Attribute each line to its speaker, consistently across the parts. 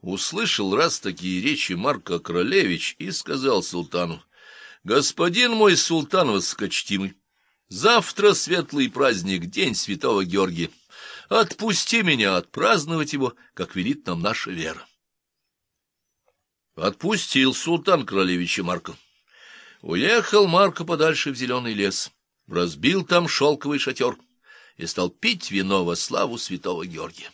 Speaker 1: Услышал раз такие речи Марко Королевич и сказал султану, «Господин мой султан высокочтимый, завтра светлый праздник, день святого Георгия. Отпусти меня отпраздновать его, как велит нам наша вера». Отпустил султан Королевича Марко. Уехал Марко подальше в зеленый лес, разбил там шелковый шатер и стал пить вино во славу святого Георгия.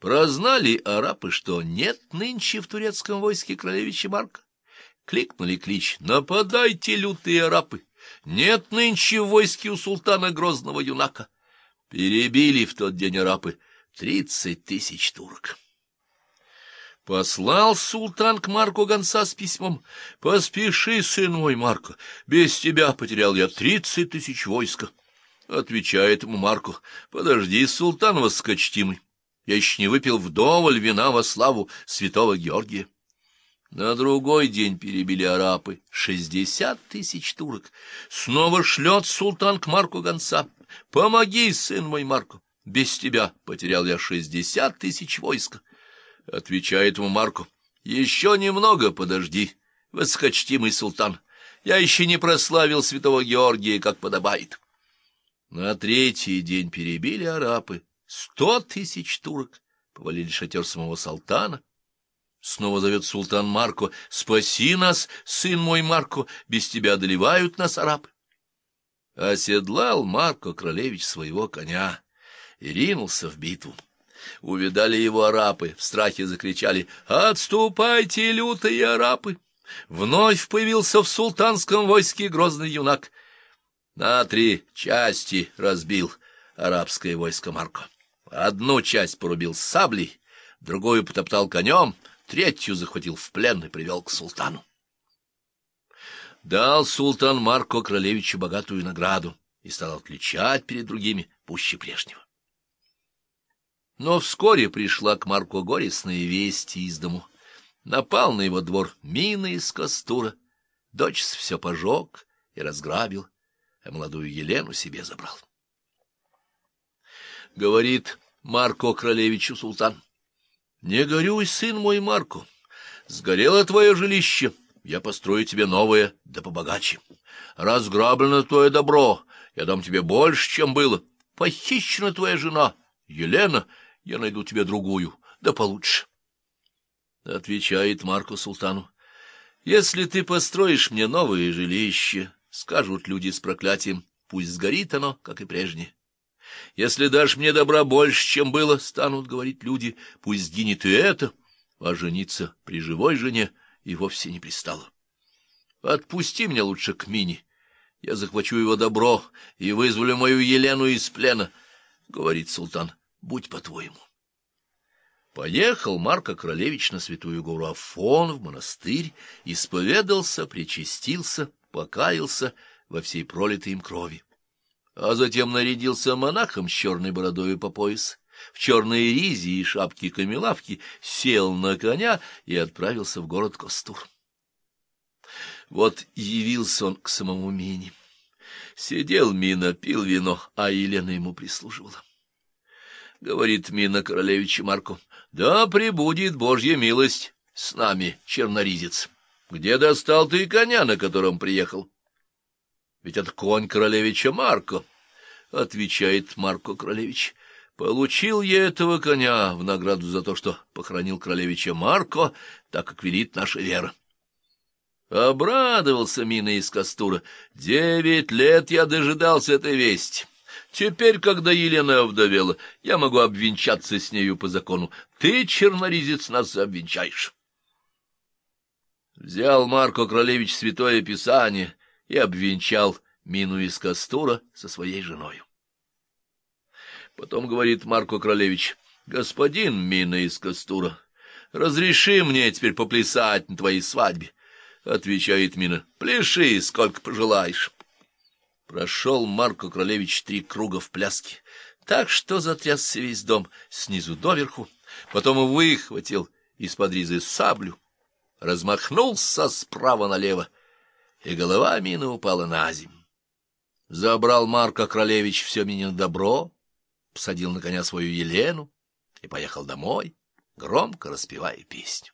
Speaker 1: Прознали арабы, что нет нынче в турецком войске королевича Марка. Кликнули клич «Нападайте, лютые арабы! Нет нынче в войске у султана грозного юнака!» Перебили в тот день арабы тридцать тысяч турок. Послал султан к Марку гонца с письмом. «Поспеши, сын мой, Марко, без тебя потерял я тридцать тысяч войска». Отвечает ему Марку, «Подожди, султан воскочтимый». Я еще не выпил вдоволь вина во славу святого Георгия. На другой день перебили арапы шестьдесят тысяч турок. Снова шлет султан к Марку гонца. «Помоги, сын мой Марко, без тебя потерял я шестьдесят тысяч войска». Отвечает ему Марко, «Еще немного подожди, высокочтимый султан, я еще не прославил святого Георгия, как подобает». На третий день перебили арапы Сто тысяч турок повалили шатер самого султана. Снова зовет султан Марко. «Спаси нас, сын мой Марко, без тебя одолевают нас арабы». Оседлал Марко Королевич своего коня и ринулся в битву. Увидали его арапы, в страхе закричали «Отступайте, лютые арапы!» Вновь появился в султанском войске грозный юнак. На три части разбил арабское войско Марко. Одну часть порубил саблей, другую потоптал конем, третью захватил в плен и привел к султану. Дал султан Марко Королевичу богатую награду и стал отличать перед другими пуще прежнего. Но вскоре пришла к Марко горестная весть из дому. Напал на его двор мина из костура, дочь все пожег и разграбил, а молодую Елену себе забрал. Говорит Марко Кролевичу султан. Не горюй, сын мой Марко, сгорело твое жилище, я построю тебе новое, да побогаче. Разграблено твое добро, я дам тебе больше, чем было. Похищена твоя жена, Елена, я найду тебе другую, да получше. Отвечает Марко султану. Если ты построишь мне новое жилище, скажут люди с проклятием, пусть сгорит оно, как и прежнее. Если дашь мне добра больше, чем было, станут говорить люди, пусть сгинет и это, а жениться при живой жене и вовсе не пристало. Отпусти меня лучше к Мине, я захвачу его добро и вызволю мою Елену из плена, — говорит султан, — будь по-твоему. Поехал Марко Королевич на святую гору Афон в монастырь, исповедался, причастился, покаялся во всей пролитой им крови а затем нарядился монахом с черной бородой по пояс, в черной ризе и шапке камелавки, сел на коня и отправился в город Костур. Вот явился он к самому Мине. Сидел Мина, пил вино, а Елена ему прислуживала. Говорит Мина королевичу Марку, «Да прибудет Божья милость с нами, черноризец. Где достал ты коня, на котором приехал?» Ведь это конь королевича Марко, — отвечает Марко Королевич. Получил я этого коня в награду за то, что похоронил королевича Марко, так как велит наша вера. Обрадовался Мина из Кастура. Девять лет я дожидался этой вести. Теперь, когда Елена овдовела, я могу обвенчаться с нею по закону. Ты, черноризец, нас обвенчаешь. Взял Марко Королевич Святое Писание и обвенчал Мину из Кастура со своей женой. Потом говорит Марко Кролевич, «Господин Мина из Кастура, разреши мне теперь поплясать на твоей свадьбе». Отвечает Мина, «Пляши, сколько пожелаешь». Прошел Марко Кролевич три круга в пляске, так что затрясся весь дом снизу доверху, потом выхватил из-под ризы саблю, размахнулся справа налево, и голова Мина упала на землю. Забрал Марко Кролевич все меня добро, посадил на коня свою Елену и поехал домой. громко распевая песню.